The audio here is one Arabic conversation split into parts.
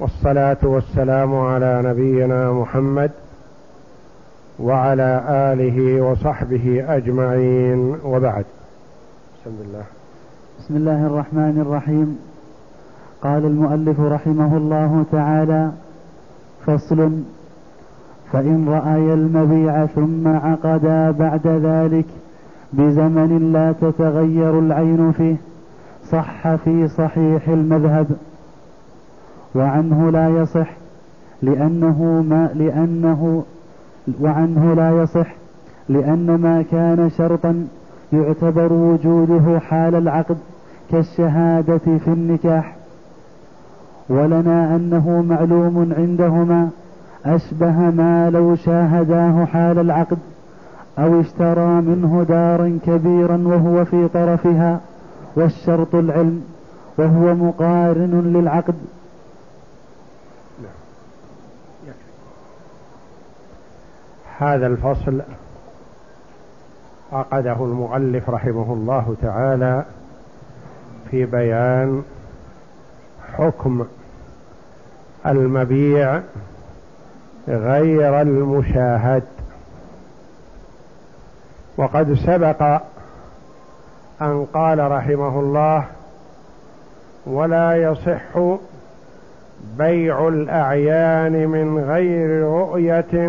والصلاة والسلام على نبينا محمد وعلى آله وصحبه أجمعين. وبعد. بسم الله بسم الله الرحمن الرحيم. قال المؤلف رحمه الله تعالى فصل فإن رأي المبيع ثم عقدا بعد ذلك بزمن لا تتغير العين فيه صح في صحيح المذهب. وعنه لا يصح لأنه ما لأنه وعنه لا يصح لأن ما كان شرطا يعتبر وجوده حال العقد كالشهادة في النكاح. ولنا أنه معلوم عندهما أشبه ما لو شاهداه حال العقد أو اشترى منه دارا كبيرا وهو في طرفها والشرط العلم وهو مقارن للعقد. هذا الفصل عقده المؤلف رحمه الله تعالى في بيان حكم المبيع غير المشاهد. وقد سبق أن قال رحمه الله ولا يصح بيع الأعيان من غير رؤية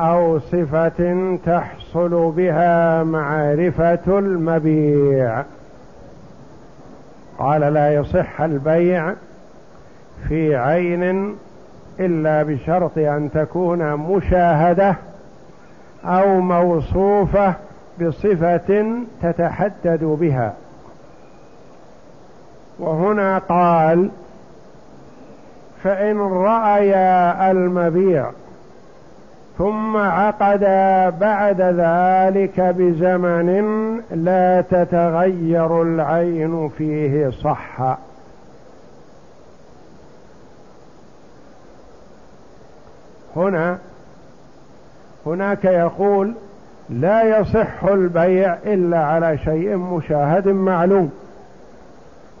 أو صفة تحصل بها معرفة المبيع. قال لا يصح البيع في عين إلا بشرط أن تكون مشاهدة أو موصوفة بصفة تتحدد بها. وهنا قال فإن رأيا المبيع ثم عقد بعد ذلك بزمن لا تتغير العين فيه صح هنا هناك يقول لا يصح البيع إلا على شيء مشاهد معلوم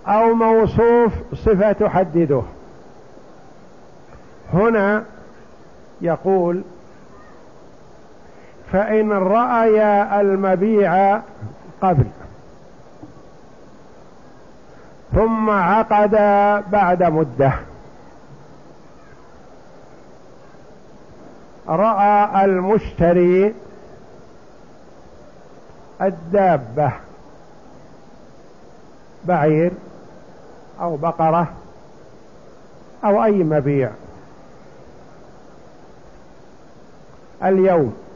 أو موصوف صفة تحدده. هنا يقول فإن رأي المبيع قبل. ثم عقد بعد مدة. رأى المشتري الدابة. بعير أو بقرة أو أي مبيع. اليوم.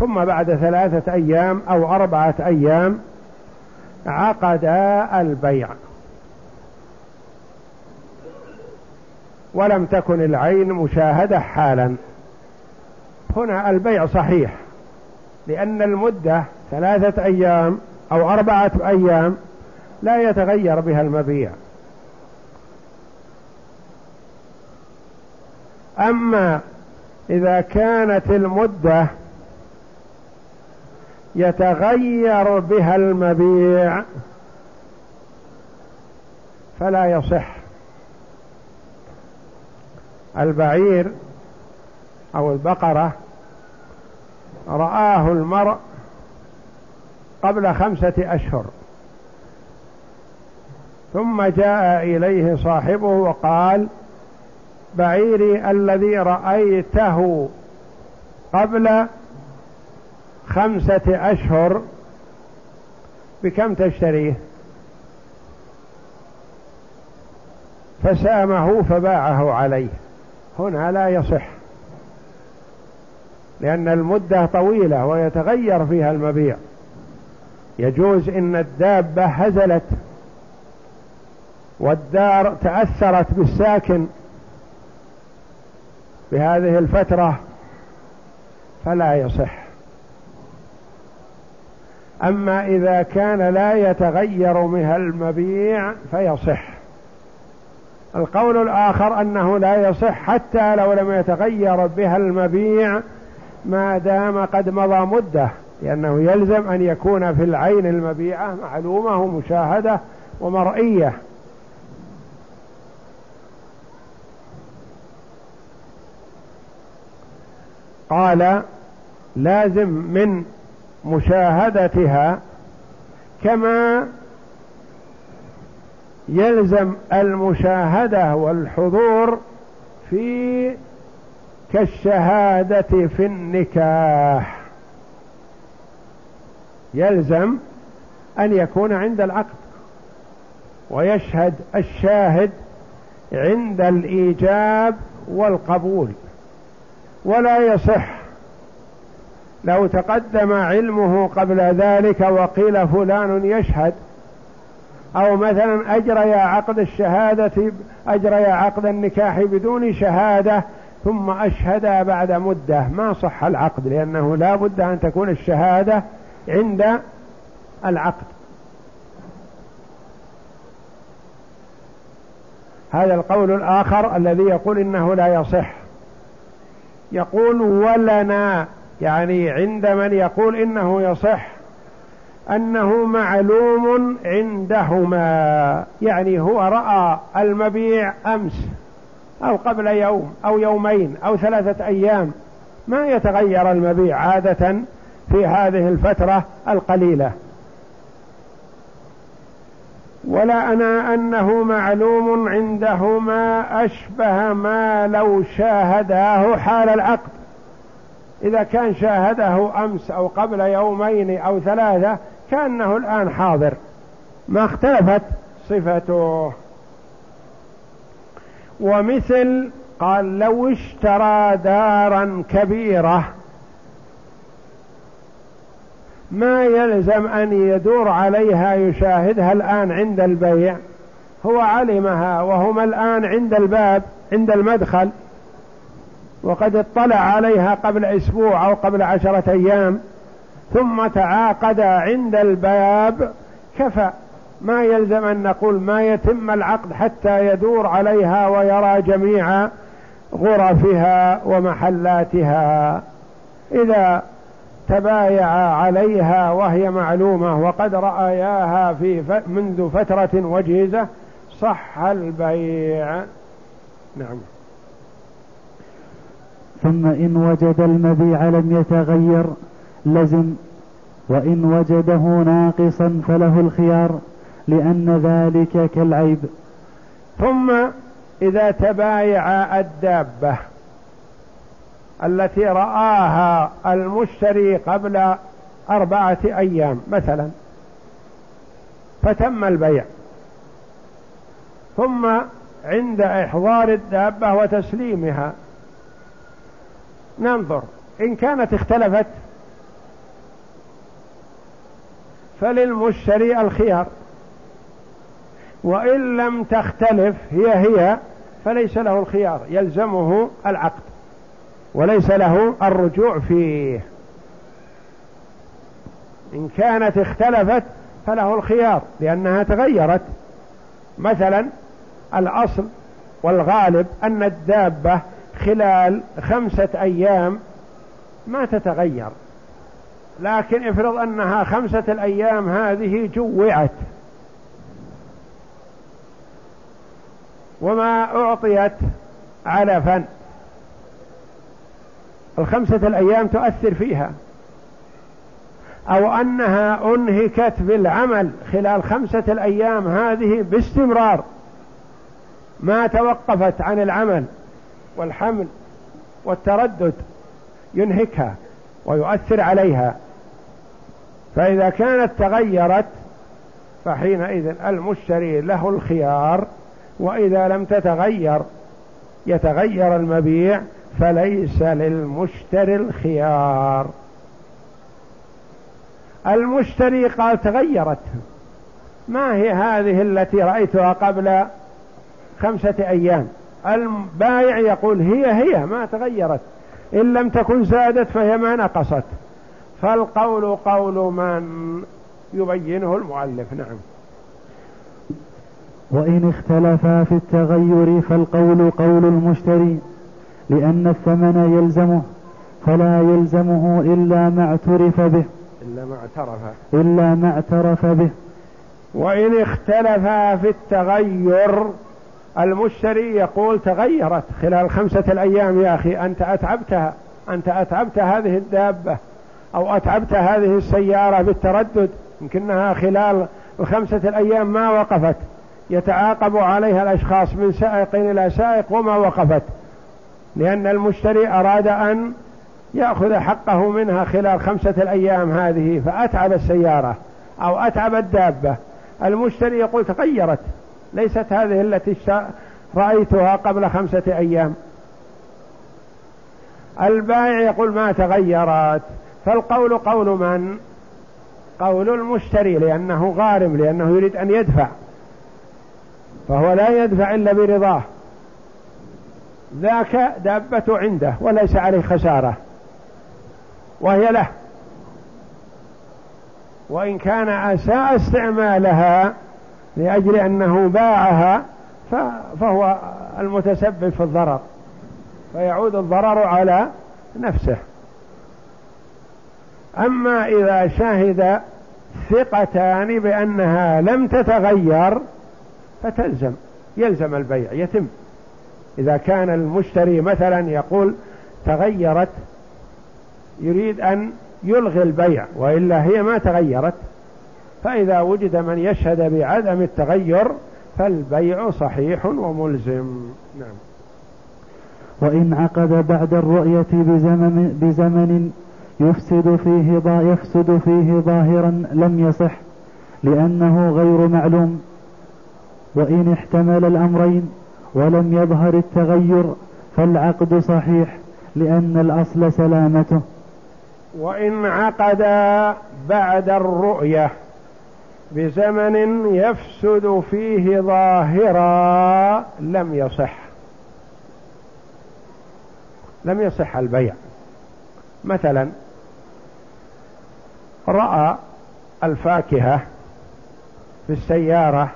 ثم بعد ثلاثة أيام أو أربعة أيام عقد البيع. ولم تكن العين مشاهدة حالا. هنا البيع صحيح لأن المدة ثلاثة أيام أو أربعة أيام لا يتغير بها المبيع. أما إذا كانت المدة يتغير بها المبيع فلا يصح. البعير أو البقرة رآه المرء قبل خمسة أشهر ثم جاء إليه صاحبه وقال بعيري الذي رأيته قبل خمسة أشهر بكم تشتريه؟ فسامه فباعه عليه. هنا لا يصح لأن المدة طويلة ويتغير فيها المبيع. يجوز إن الدابة هزلت والدار تأثرت بالساكن بهذه الفترة فلا يصح. أما إذا كان لا يتغير منها المبيع فيصح. القول الآخر أنه لا يصح حتى لو لم يتغير بها المبيع ما دام قد مضى مدة لأنه يلزم أن يكون في العين المبيعة معلومة ومشاهدة ومرئية. قال لازم من مشاهدتها كما يلزم المشاهدة والحضور في كالشهادة في النكاح. يلزم أن يكون عند العقد ويشهد الشاهد عند الإيجاب والقبول ولا يصح لو تقدم علمه قبل ذلك وقيل فلان يشهد أو مثلا أجري عقد الشهادة أجري عقد النكاح بدون شهادة ثم أشهد بعد مدة. ما صح العقد لأنه لا بد أن تكون الشهادة عند العقد. هذا القول الآخر الذي يقول إنه لا يصح. يقول ولنا يعني عند من يقول إنه يصح أنه معلوم عندهما يعني هو رأى المبيع أمس أو قبل يوم أو يومين أو ثلاثة أيام ما يتغير المبيع عادة في هذه الفترة القليلة. ولا أنا أنه معلوم عندهما أشبه ما لو شاهداه حال العقد. إذا كان شاهده أمس أو قبل يومين أو ثلاثة كأنه الآن حاضر. ما اختلفت صفته. ومثل قال لو اشترى دارا كبيرة ما يلزم أن يدور عليها يشاهدها الآن عند البيع. هو علمها وهما الآن عند الباب عند المدخل. وقد اطلع عليها قبل أسبوع أو قبل عشرة أيام ثم تعاقد عند الباب كفى. ما يلزم أن نقول ما يتم العقد حتى يدور عليها ويرى جميع غرفها ومحلاتها. إذا تبايع عليها وهي معلومة وقد رأياها في منذ فترة وجيزة صح البيع. نعم. ثم إن وجد المبيع لم يتغير لزم. وإن وجده ناقصا فله الخيار لأن ذلك كالعيب. ثم إذا تبايع الدابة التي رآها المشتري قبل أربعة أيام مثلا فتم البيع. ثم عند إحضار الدابة وتسليمها ننظر. إن كانت اختلفت فللمشتري الخيار. وإن لم تختلف هي هي فليس له الخيار يلزمه العقد وليس له الرجوع فيه. إن كانت اختلفت فله الخيار لأنها تغيرت. مثلا الأصل والغالب أن الدابة خلال خمسة أيام ما تتغير. لكن افرض أنها خمسة الأيام هذه جوعت. وما أعطيت علفا الخمسة الأيام تؤثر فيها. أو أنها أنهكت بالعمل خلال خمسة الأيام هذه باستمرار. ما توقفت عن العمل. والحمل والتردد ينهكها ويؤثر عليها. فإذا كانت تغيرت فحينئذ المشتري له الخيار وإذا لم تتغير يتغير المبيع فليس للمشتري الخيار. المشتري قال تغيرت. ما هي هذه التي رأيتها قبل خمسة أيام؟ البائع يقول هي هي ما تغيرت. إن لم تكن زادت فهي ما نقصت. فالقول قول من يبينه المؤلف نعم. وإن اختلفا في التغير فالقول قول المشتري لأن الثمن يلزمه فلا يلزمه إلا ما اعترف به. إلا ما اعترف. إلا ما اعترف به. وإن اختلفا في التغير المشتري يقول تغيرت خلال خمسة الأيام يا أخي أنت أتعبتها أنت أتعبت هذه الدابة أو أتعبت هذه السيارة بالتردد. يمكنها خلال الخمسة الأيام ما وقفت. يتعاقب عليها الأشخاص من سائق إلى سائق وما وقفت. لأن المشتري أراد أن يأخذ حقه منها خلال خمسة الأيام هذه فأتعب السيارة أو أتعب الدابة. المشتري يقول تغيرت. ليست هذه التي رأيتها قبل خمسة أيام. البائع يقول ما تغيرت فالقول قول من؟ قول المشتري لأنه غارم لأنه يريد أن يدفع. فهو لا يدفع إلا برضاه. ذاك دابة عنده وليس عليه خسارة وهي له. وإن كان أساء استعمالها لأجل أنه باعها فهو المتسبب في الضرر. فيعود الضرر على نفسه. أما إذا شهد ثقتان بأنها لم تتغير فتلزم يلزم البيع يتم. إذا كان المشتري مثلا يقول تغيرت يريد أن يلغي البيع وإلا هي ما تغيرت. فإذا وجد من يشهد بعدم التغير فالبيع صحيح وملزم. نعم. وإن عقد بعد الرؤية بزمن, بزمن يفسد فيه يفسد فيه ظاهرا لم يصح لأنه غير معلوم. وإن احتمل الأمرين ولم يظهر التغير فالعقد صحيح لأن الأصل سلامته. وإن عقد بعد الرؤية بزمن يفسد فيه ظاهرا لم يصح. لم يصح البيع. مثلا رأى الفاكهة في السيارة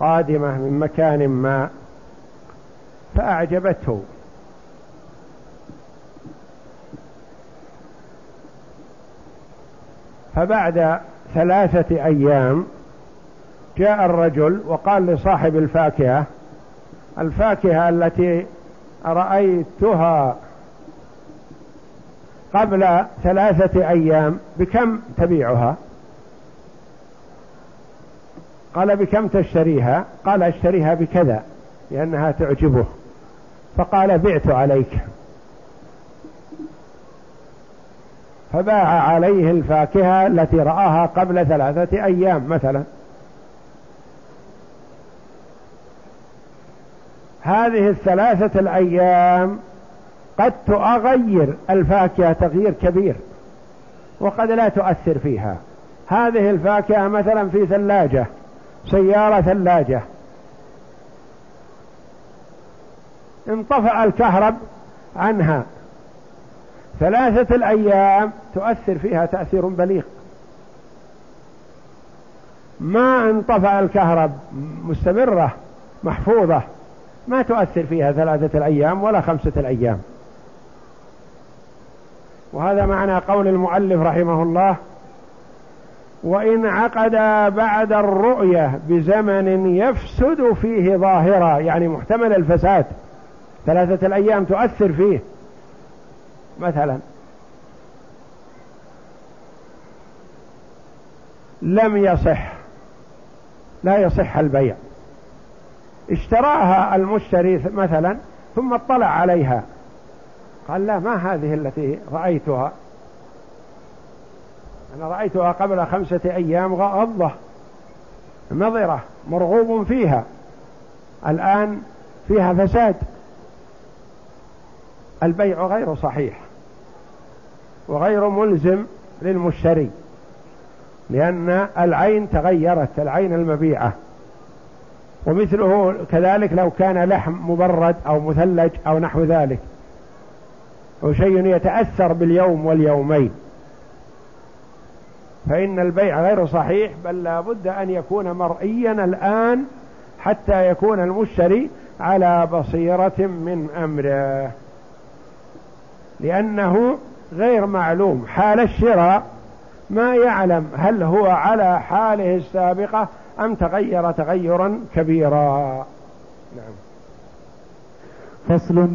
قادمة من مكان ما فأعجبته. فبعد ثلاثة أيام جاء الرجل وقال لصاحب الفاكهة الفاكهة التي رأيتها قبل ثلاثة أيام بكم تبيعها؟ قال بكم تشتريها؟ قال أشتريها بكذا لأنها تعجبه فقال بعت عليك. فباع عليه الفاكهة التي رآها قبل ثلاثة أيام مثلا. هذه الثلاثة الأيام قد تغير الفاكهة تغيير كبير وقد لا تؤثر فيها. هذه الفاكهة مثلا في ثلاجة سيارة ثلاجة. انطفأ الكهرب عنها. ثلاثة الأيام تؤثر فيها تأثير بليغ. ما انطفأ الكهرب مستمرة محفوظة ما تؤثر فيها ثلاثة الأيام ولا خمسة الأيام. وهذا معنى قول المؤلف رحمه الله وإن عقد بعد الرؤية بزمن يفسد فيه ظاهرا يعني محتمل الفساد ثلاثة الأيام تؤثر فيه. مثلا. لم يصح لا يصح البيع. اشتراها المشتري مثلا ثم اطلع عليها. قال لا ما هذه التي رأيتها. أنا رأيتها قبل خمسة أيام غضة نظرة مرغوب فيها. الآن فيها فساد. البيع غير صحيح وغير ملزم للمشتري لأن العين تغيرت العين المبيعة. ومثله كذلك لو كان لحم مبرد أو مثلج أو نحو ذلك. أو شيء يتأثر باليوم واليومين. فإن البيع غير صحيح بل لا بد أن يكون مرئيا الآن حتى يكون المشتري على بصيرة من أمره. لأنه غير معلوم. حال الشراء ما يعلم هل هو على حاله السابقة أم تغير تغيرا كبيرا. نعم. فصل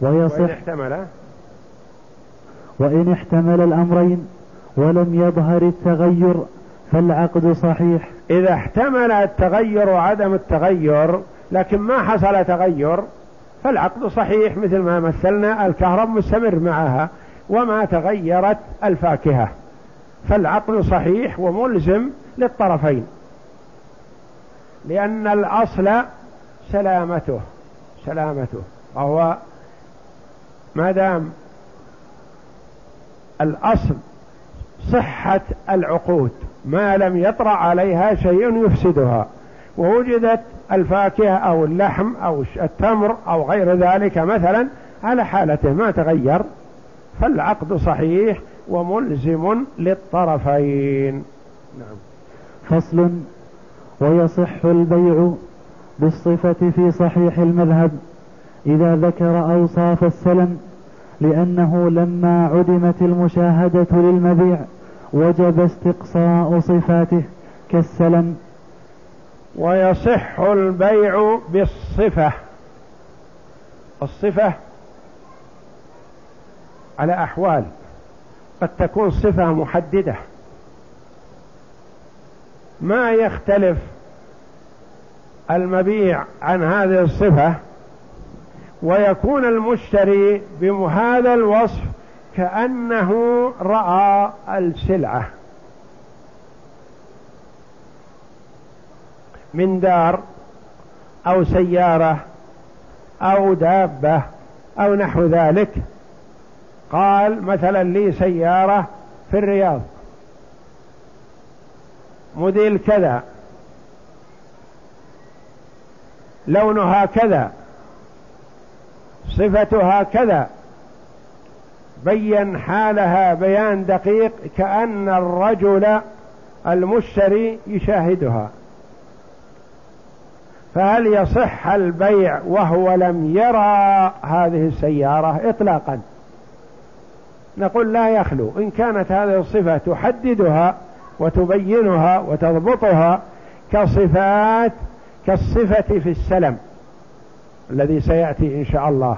ويصح. وإن احتمل. وإن احتمل الأمرين ولم يظهر التغير فالعقد صحيح. إذا احتمل التغير وعدم التغير لكن ما حصل تغير فالعقد صحيح مثل ما مثلنا الكهرب مستمر معها وما تغيرت الفاكهة. فالعقد صحيح وملزم للطرفين لأن الأصل سلامته سلامته وهو ما دام الأصل صحة العقود ما لم يطرأ عليها شيء يفسدها. ووجدت الفاكهة أو اللحم أو التمر أو غير ذلك مثلا على حالته ما تغير. فالعقد صحيح وملزم للطرفين. نعم. فصل. ويصح البيع بالصفة في صحيح المذهب. إذا ذكر أوصاف السلم لأنه لما عدمت المشاهدة للمبيع وجب استقصاء صفاته كالسلم ويصح البيع بالصفة. الصفة على أحوال. قد تكون صفة محددة. ما يختلف المبيع عن هذه الصفة ويكون المشتري بهذا الوصف كأنه رأى السلعة. من دار أو سيارة أو دابة أو نحو ذلك. قال مثلا لي سيارة في الرياض. موديل كذا. لونها كذا. صفتها كذا. بين حالها بيان دقيق كأن الرجل المشتري يشاهدها. فهل يصح البيع وهو لم يرى هذه السيارة إطلاقا؟ نقول لا يخلو. إن كانت هذه الصفة تحددها وتبينها وتضبطها كصفات كالصفة في السلم الذي سيأتي إن شاء الله.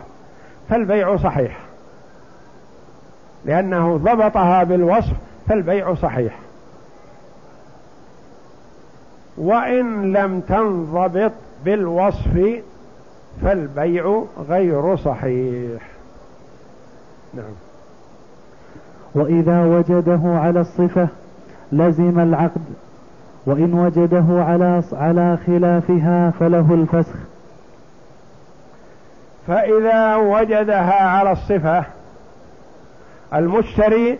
فالبيع صحيح. لأنه ضبطها بالوصف فالبيع صحيح. وإن لم تنضبط بالوصف فالبيع غير صحيح. نعم. وإذا وجده على الصفة لزم العقد وإن وجده على على خلافها فله الفسخ. فإذا وجدها على الصفة المشتري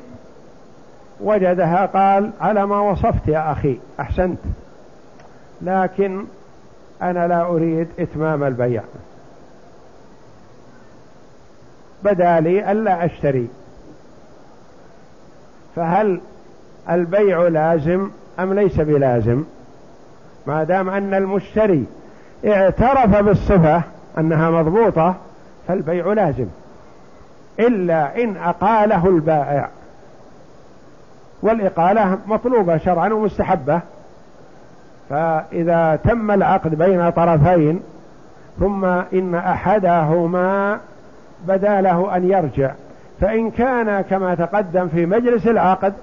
وجدها قال على ما وصفت يا أخي أحسنت. لكن أنا لا أريد إتمام البيع بدا لي ألا أشتري. فهل البيع لازم أم ليس بلازم؟ ما دام أن المشتري اعترف بالصفة أنها مضبوطة فالبيع لازم. إلا إن أقاله البائع. والإقالة مطلوبة شرعا ومستحبة. فإذا تم العقد بين طرفين ثم إن أحدهما بدا له أن يرجع فإن كان كما تقدم في مجلس العقد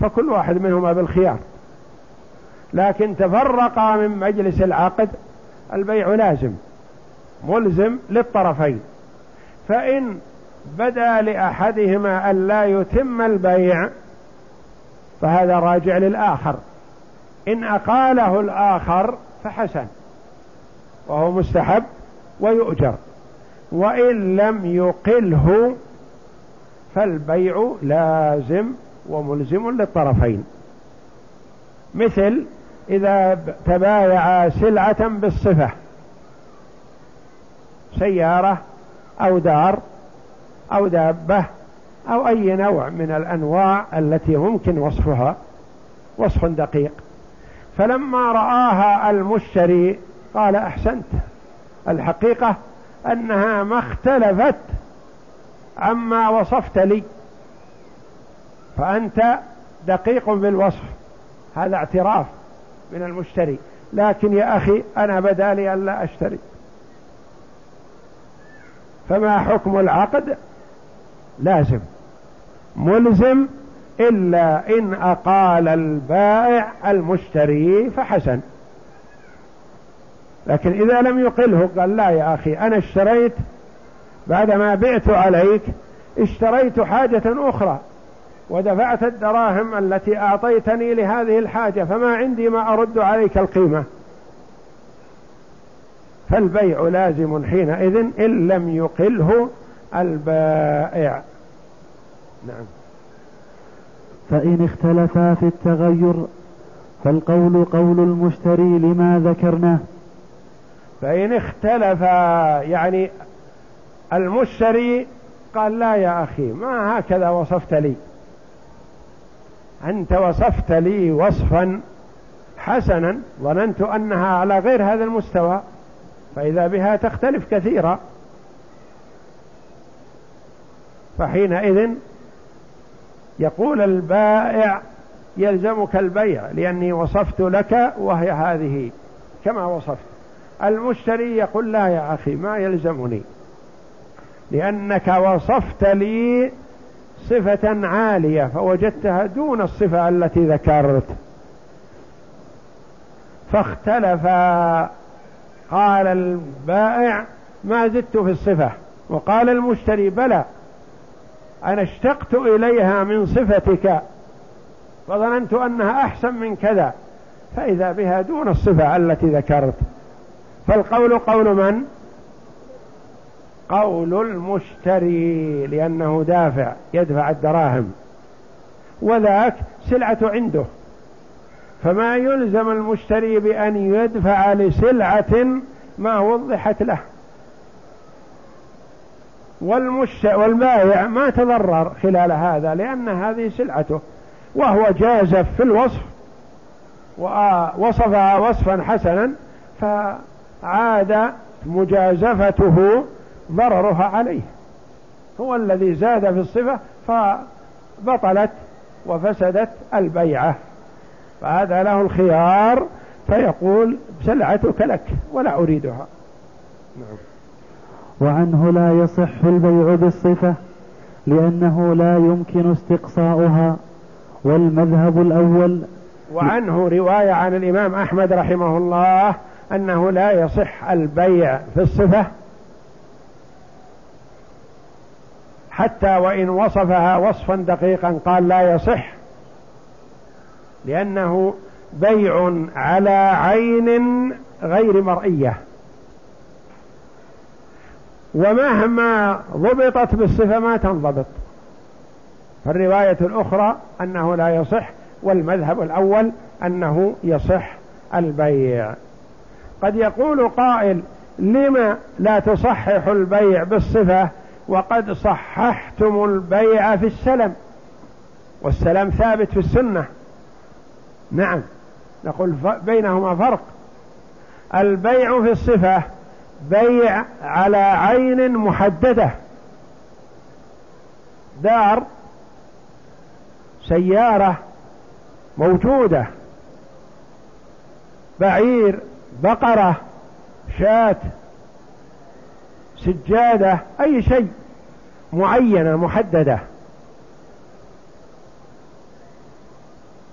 فكل واحد منهما بالخيار. لكن تفرقا من مجلس العقد البيع لازم ملزم للطرفين. فإن بدا لأحدهما أن لا يتم البيع فهذا راجع للآخر. إن أقاله الآخر فحسن وهو مستحب ويؤجر. وإن لم يقله فالبيع لازم وملزم للطرفين. مثل إذا تبايع سلعة بالصفة سيارة أو دار أو دابة أو أي نوع من الأنواع التي ممكن وصفها وصف دقيق. فلما رآها المشتري قال أحسنت. الحقيقة أنها ما اختلفت عما وصفت لي. فأنت دقيق بالوصف. هذا اعتراف من المشتري. لكن يا أخي أنا بدا لي ألا أشتري. فما حكم العقد؟ لازم. ملزم إلا إن أقال البائع المشتري فحسن. لكن إذا لم يقله قال لا يا أخي أنا اشتريت بعدما بعت عليك اشتريت حاجة أخرى ودفعت الدراهم التي أعطيتني لهذه الحاجة فما عندي ما أرد عليك القيمة. فالبيع لازم حينئذ إن لم يقله البائع. نعم. فإن اختلفا في التغير فالقول قول المشتري لما ذكرناه. فإن اختلفا يعني المشتري قال لا يا أخي ما هكذا وصفت لي. أنت وصفت لي وصفا حسنا ظننت أنها على غير هذا المستوى فإذا بها تختلف كثيرا. فحينئذ يقول البائع يلزمك البيع لأني وصفت لك وهي هذه كما وصفت. المشتري يقول لا يا أخي ما يلزمني. لأنك وصفت لي صفة عالية فوجدتها دون الصفة التي ذكرت. فاختلف قال البائع ما زدت في الصفة وقال المشتري بلى. أنا اشتقت إليها من صفتك وظننت أنها أحسن من كذا فإذا بها دون الصفة التي ذكرت. فالقول قول من؟ قول المشتري لأنه دافع يدفع الدراهم. وذاك سلعة عنده. فما يلزم المشتري بأن يدفع لسلعة ما وضحت له. والمش والبائع ما تضرر خلال هذا لأن هذه سلعته. وهو جازف في الوصف ووصفها وصفا حسنا فعاد مجازفته ضررها عليه. هو الذي زاد في الصفة فبطلت وفسدت البيعة. فهذا له الخيار فيقول سلعتك لك ولا أريدها. نعم. وعنه لا يصح البيع بالصفة لأنه لا يمكن استقصاؤها. والمذهب الأول وعنه رواية عن الإمام أحمد رحمه الله أنه لا يصح البيع في الصفة حتى وإن وصفها وصفا دقيقا قال لا يصح لأنه بيع على عين غير مرئية. ومهما ضبطت بالصفة ما تنضبط. فالرواية الأخرى أنه لا يصح والمذهب الأول أنه يصح البيع. قد يقول قائل لما لا تصحح البيع بالصفة وقد صححتم البيع في السلم؟ والسلام ثابت في السنة. نعم نقول بينهما فرق. البيع في الصفة بيع على عين محددة. دار سيارة موجودة. بعير بقرة شاة سجادة أي شيء معينة محددة.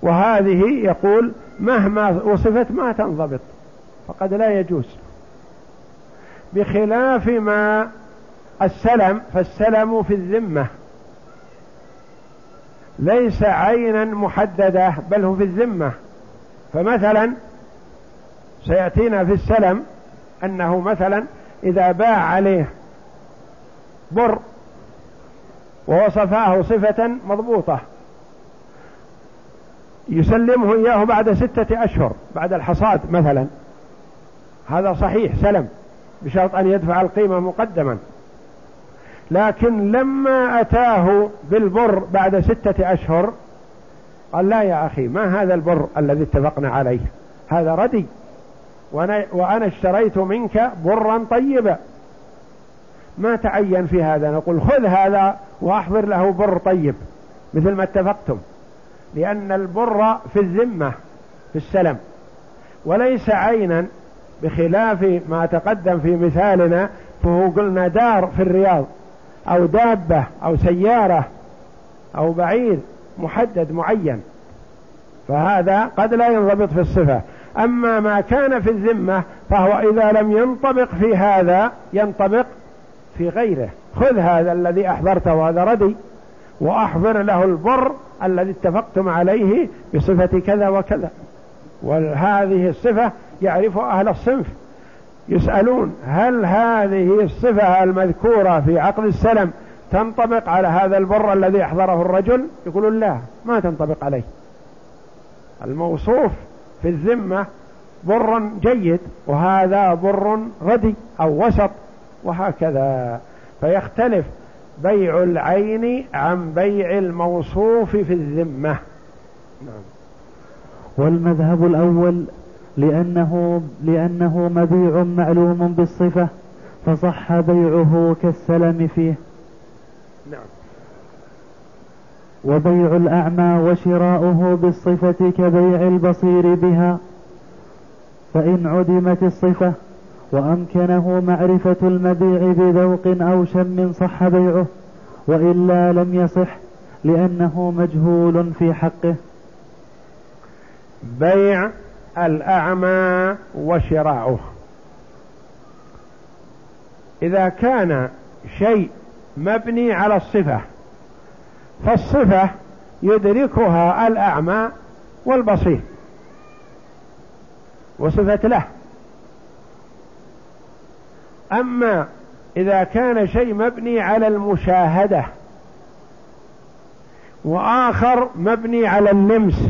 وهذه يقول مهما وصفت ما تنضبط فقد لا يجوز. بخلاف ما السلم فالسلم في الذمة. ليس عينا محددة بل هو في الذمة. فمثلا سيأتينا في السلم أنه مثلا إذا باع عليه بر ووصفاه صفة مضبوطة يسلمه إياه بعد ستة أشهر بعد الحصاد مثلا. هذا صحيح سلم. بشرط أن يدفع القيمة مقدما. لكن لما أتاه بالبر بعد ستة أشهر قال لا يا أخي ما هذا البر الذي اتفقنا عليه؟ هذا ردي. وأنا, اشتريت منك برا طيبا. ما تعين في هذا؟ نقول خذ هذا وأحضر له بر طيب مثل ما اتفقتم. لأن البر في الذمة في السلم. وليس عينا بخلاف ما تقدم في مثالنا فهو قلنا دار في الرياض أو دابة أو سيارة أو بعير محدد معين. فهذا قد لا ينضبط في الصفة. أما ما كان في الذمة فهو إذا لم ينطبق في هذا ينطبق في غيره. خذ هذا الذي أحضرته وهذا ردي وأحضر له البر الذي اتفقتم عليه بصفة كذا وكذا. وهذه الصفة يعرف أهل الصنف. يسألون هل هذه الصفة المذكورة في عقد السلم تنطبق على هذا البر الذي أحضره الرجل؟ يقولون لا ما تنطبق عليه. الموصوف في الذمة بر جيد وهذا بر ردي أو وسط وهكذا. فيختلف بيع العين عن بيع الموصوف في الذمة. نعم. والمذهب الأول لأنه, لأنه مبيع معلوم بالصفة فصح بيعه كالسلم فيه. نعم. وبيع الأعمى وشراؤه بالصفة كبيع البصير بها فإن عدمت الصفة وأمكنه معرفة المبيع بذوق أو شم صح بيعه وإلا لم يصح لأنه مجهول في حقه. بيع الأعمى وشراؤه. إذا كان شيء مبني على الصفة فالصفة يدركها الأعمى والبصير وصفة له. أما إذا كان شيء مبني على المشاهدة وآخر مبني على اللمس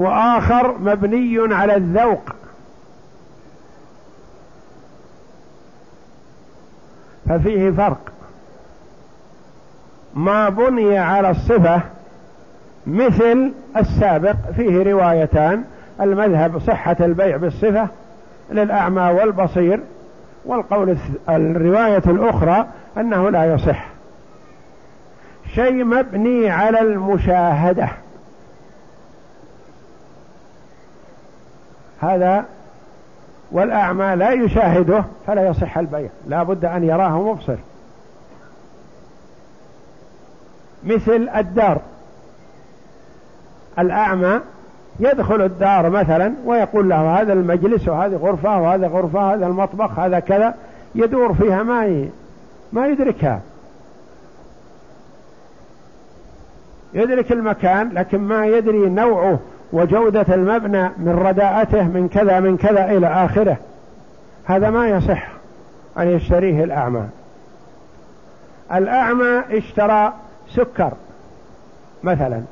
وآخر مبني على الذوق. ففيه فرق. ما بني على الصفة مثل السابق فيه روايتان. المذهب صحة البيع بالصفة للأعمى والبصير والقول الرواية الأخرى أنه لا يصح. شيء مبني على المشاهدة. هذا والأعمى لا يشاهده فلا يصح البيع. لا بد أن يراه مبصر. مثل الدار. الأعمى يدخل الدار مثلا ويقول له هذا المجلس وهذه غرفة وهذا غرفة هذا المطبخ هذا كذا. يدور فيها ما ما يدركها. يدرك المكان لكن ما يدري نوعه. وجودة المبنى من رداءته من كذا من كذا إلى آخره. هذا ما يصح أن يشتريه الأعمى. الأعمى اشترى سكر مثلا.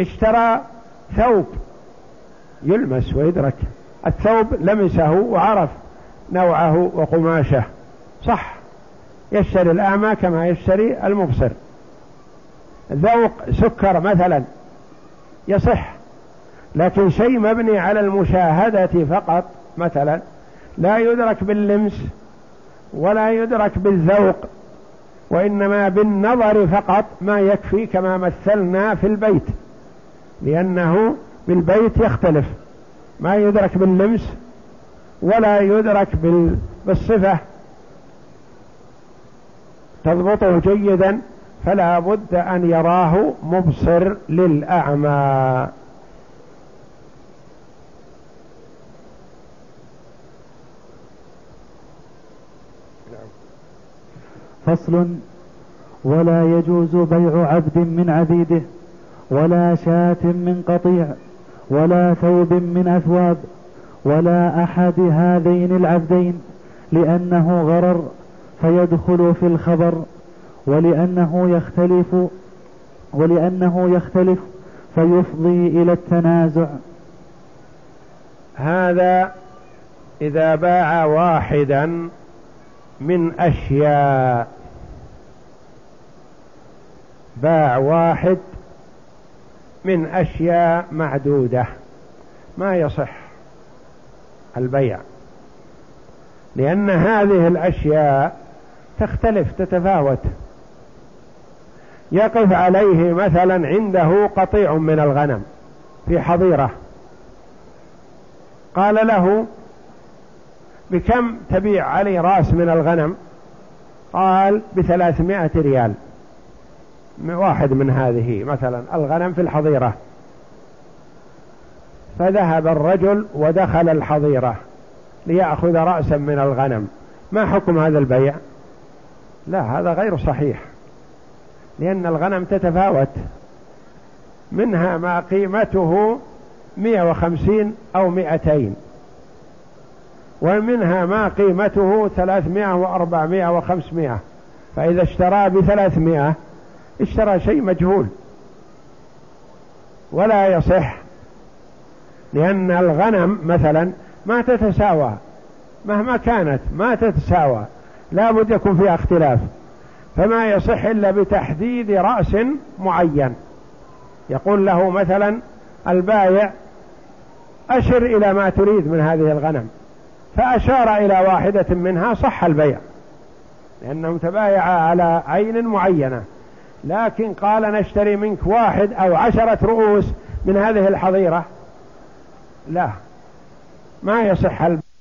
اشترى ثوب يلمس ويدرك. الثوب لمسه وعرف نوعه وقماشه. صح. يشتري الأعمى كما يشتري المبصر. ذوق سكر مثلا يصح لكن شيء مبني على المشاهدة فقط مثلا لا يدرك باللمس ولا يدرك بالذوق وإنما بالنظر فقط ما يكفي كما مثلنا في البيت لأنه بالبيت يختلف ما يدرك باللمس ولا يدرك بالصفة. تضبطه جيدا فلا بد أن يراه مبصر للأعمى. فصل. ولا يجوز بيع عبد من عبيده ولا شاة من قطيع ولا ثوب من أثواب ولا أحد هذين العبدين لأنه غرر فيدخل في الخبر. ولأنه يختلف ولأنه يختلف فيفضي إلى التنازع. هذا إذا باع واحدا من أشياء باع واحد من أشياء معدودة ما يصح البيع لأن هذه الأشياء تختلف تتفاوت. يقف عليه مثلا عنده قطيع من الغنم في حظيرة. قال له بكم تبيع علي راس من الغنم؟ قال بثلاثمائة ريال. واحد من هذه مثلا الغنم في الحظيرة. فذهب الرجل ودخل الحظيرة ليأخذ رأسا من الغنم. ما حكم هذا البيع؟ لا هذا غير صحيح. لأن الغنم تتفاوت. منها ما قيمته مئة وخمسين أو مئتين. ومنها ما قيمته ثلاثمائة وأربعمائة وخمسمائة فإذا اشترى بثلاثمائة اشترى شيء مجهول. ولا يصح. لأن الغنم مثلا ما تتساوى. مهما كانت ما تتساوى. لا بد يكون فيها اختلاف. فما يصح إلا بتحديد رأس معين. يقول له مثلا البايع أشر إلى ما تريد من هذه الغنم. فأشار إلى واحدة منها صح البيع لأنهم تبايعا على عين معينة. لكن قال نشتري منك واحد أو عشرة رؤوس من هذه الحظيرة. لا ما يصح البيع.